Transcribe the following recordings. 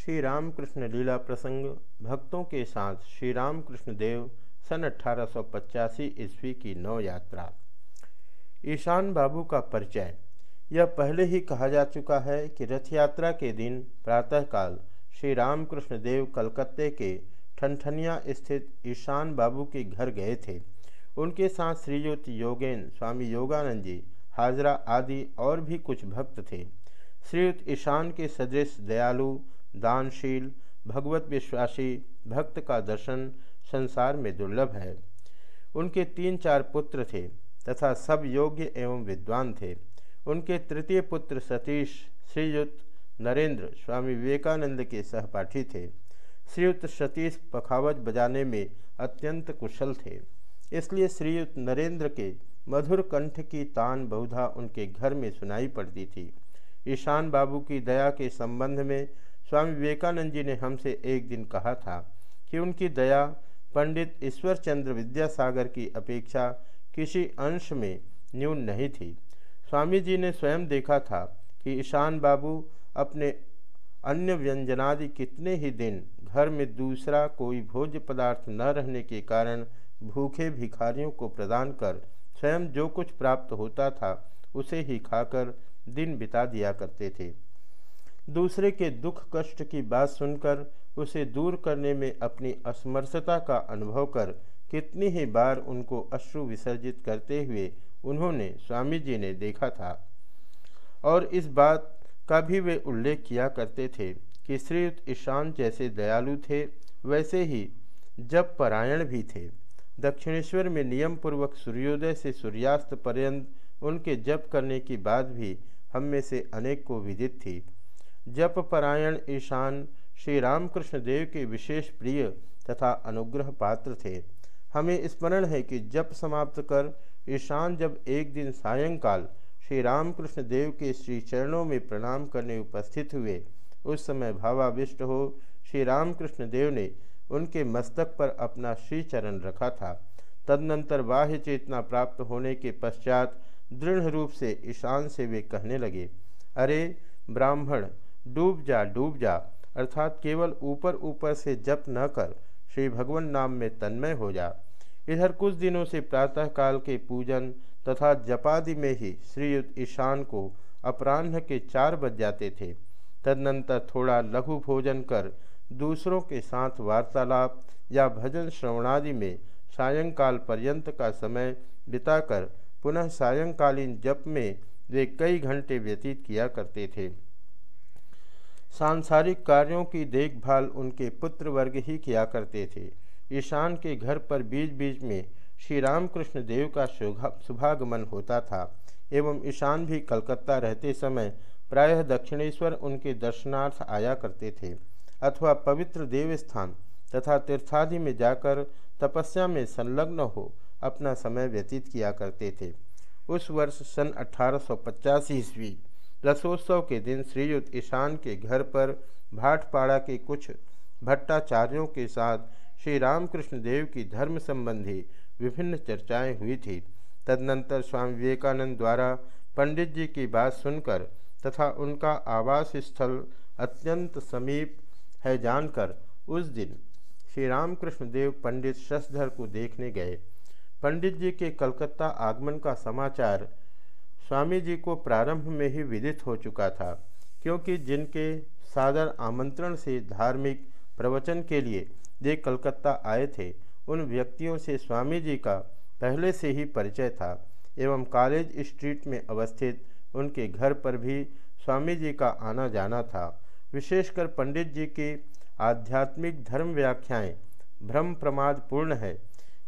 श्री रामकृष्ण लीला प्रसंग, भक्तों के साथ श्री रामकृष्ण देव, सन अठारह सौ पचासी ईस्वी की नौ यात्रा। ईशान बाबू का परिचय। यह पहले ही कहा जा चुका है कि रथ यात्रा के दिन प्रातःकाल श्री रामकृष्ण देव कलकत्ते के ठनठनिया स्थित ईशान बाबू के घर गए थे। उनके साथ श्रीयुक्त योगेन, स्वामी योगानंद जी, हाजरा आदि और भी कुछ भक्त थे। श्रीयुक्त ईशान के सदृश दयालु दानशील, भगवत विश्वासी, भक्त का दर्शन संसार में दुर्लभ है। उनके तीन चार पुत्र थे तथा सब योग्य एवं विद्वान थे। उनके तृतीय पुत्र सतीश श्रीयुक्त नरेंद्र, स्वामी विवेकानंद के सहपाठी थे। श्रीयुक्त सतीश पखावज बजाने में अत्यंत कुशल थे। इसलिए श्रीयुक्त नरेंद्र के मधुर कंठ की तान बहुधा उनके घर में सुनाई पड़ती थी। ईशान बाबू की दया के संबंध में स्वामी विवेकानंद जी ने हमसे एक दिन कहा था कि उनकी दया, पंडित ईश्वर चंद्र विद्यासागर की अपेक्षा किसी अंश में न्यून नहीं थी। स्वामी जी ने स्वयं देखा था कि ईशान बाबू अपने अन्य व्यंजनादि कितने ही दिन घर में दूसरा कोई भोज्य पदार्थ न रहने के कारण भूखे भिखारियों को प्रदान कर स्वयं जो कुछ प्राप्त होता था उसे ही खाकर दिन बिता दिया करते थे। दूसरे के दुख कष्ट की बात सुनकर उसे दूर करने में अपनी असमर्थता का अनुभव कर कितनी ही बार उनको अश्रु विसर्जित करते हुए उन्होंने स्वामी जी ने देखा था। और इस बात का भी वे उल्लेख किया करते थे कि श्रीयुक्त ईशान जैसे दयालु थे, वैसे ही जब परायण भी थे। दक्षिणेश्वर में नियम पूर्वक सूर्योदय से सूर्यास्त पर्यंत उनके जप करने की बात भी हम में से अनेक को विदित थी। जप परायण ईशान श्री रामकृष्ण देव के विशेष प्रिय तथा अनुग्रह पात्र थे। हमें स्मरण है कि जप समाप्त कर ईशान जब एक दिन सायंकाल श्री रामकृष्ण देव के श्री चरणों में प्रणाम करने उपस्थित हुए, उस समय भावाविष्ट हो श्री रामकृष्ण देव ने उनके मस्तक पर अपना श्री चरण रखा था। तदनंतर बाह्य चेतना प्राप्त होने के पश्चात दृढ़ रूप से ईशान से वे कहने लगे, अरे ब्राह्मण डूब जा डूब जा, अर्थात केवल ऊपर ऊपर से जप न कर, श्री भगवान नाम में तन्मय हो जा। इधर कुछ दिनों से प्रातःकाल के पूजन तथा जपादि में ही श्रीयुक्त ईशान को अपराह्न के चार बज जाते थे। तदनंतर थोड़ा लघु भोजन कर, दूसरों के साथ वार्तालाप या भजन श्रवणादि में सायंकाल पर्यंत का समय बिताकर पुनः सायंकालीन जप में वे कई घंटे व्यतीत किया करते थे। सांसारिक कार्यों की देखभाल उनके पुत्र वर्ग ही किया करते थे। ईशान के घर पर बीच बीच में श्री रामकृष्ण देव का शुभागमन होता था एवं ईशान भी कलकत्ता रहते समय प्रायः दक्षिणेश्वर उनके दर्शनार्थ आया करते थे अथवा पवित्र देवस्थान तथा तीर्थादि में जाकर तपस्या में संलग्न हो अपना समय व्यतीत किया करते थे। उस वर्ष सन अठारह सौ ईस्वी रसोत्सव के दिन श्रीयुक्त ईशान के घर पर भाटपाड़ा के कुछ भट्टाचार्यों के साथ श्री रामकृष्ण देव की धर्म संबंधी विभिन्न चर्चाएँ हुई थी। तदनंतर स्वामी विवेकानंद द्वारा पंडित जी की बात सुनकर तथा उनका आवास स्थल अत्यंत समीप है जानकर उस दिन श्री रामकृष्ण देव पंडित शशधर को देखने गए। पंडित जी के कलकत्ता आगमन का समाचार स्वामी जी को प्रारंभ में ही विदित हो चुका था, क्योंकि जिनके सादर आमंत्रण से धार्मिक प्रवचन के लिए वे कलकत्ता आए थे, उन व्यक्तियों से स्वामी जी का पहले से ही परिचय था एवं कॉलेज स्ट्रीट में अवस्थित उनके घर पर भी स्वामी जी का आना जाना था। विशेषकर पंडित जी की आध्यात्मिक धर्म व्याख्याएँ भ्रम प्रमाद पूर्ण है।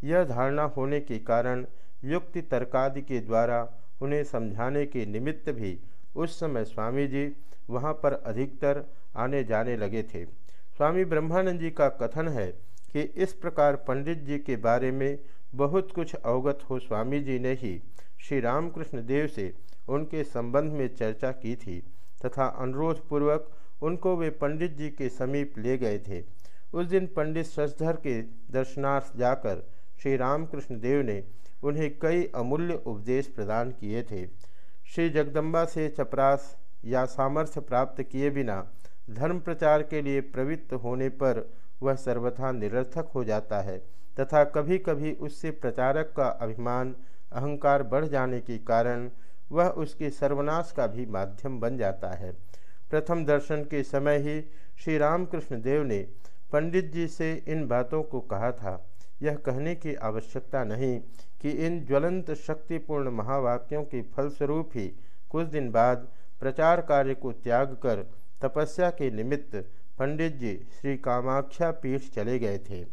यह धारणा होने के कारण युक्ति तर्कादि के द्वारा उन्हें समझाने के निमित्त भी उस समय स्वामी जी वहाँ पर अधिकतर आने जाने लगे थे। स्वामी ब्रह्मानंद जी का कथन है कि इस प्रकार पंडित जी के बारे में बहुत कुछ अवगत हो स्वामी जी ने ही श्री रामकृष्ण देव से उनके संबंध में चर्चा की थी तथा अनुरोध पूर्वक उनको वे पंडित जी के समीप ले गए थे। उस दिन पंडित शशधर के दर्शनार्थ जाकर श्री रामकृष्ण देव ने उन्हें कई अमूल्य उपदेश प्रदान किए थे। श्री जगदम्बा से चपरास या सामर्थ्य प्राप्त किए बिना धर्म प्रचार के लिए प्रवृत्त होने पर वह सर्वथा निरर्थक हो जाता है तथा कभी कभी उससे प्रचारक का अभिमान, अहंकार बढ़ जाने के कारण वह उसके सर्वनाश का भी माध्यम बन जाता है। प्रथम दर्शन के समय ही श्री रामकृष्ण देव ने पंडित जी से इन बातों को कहा था। यह कहने की आवश्यकता नहीं कि इन ज्वलंत शक्तिपूर्ण महावाक्यों के फलस्वरूप ही कुछ दिन बाद प्रचार कार्य को त्याग कर तपस्या के निमित्त पंडित जी श्री कामाख्या पीठ चले गए थे।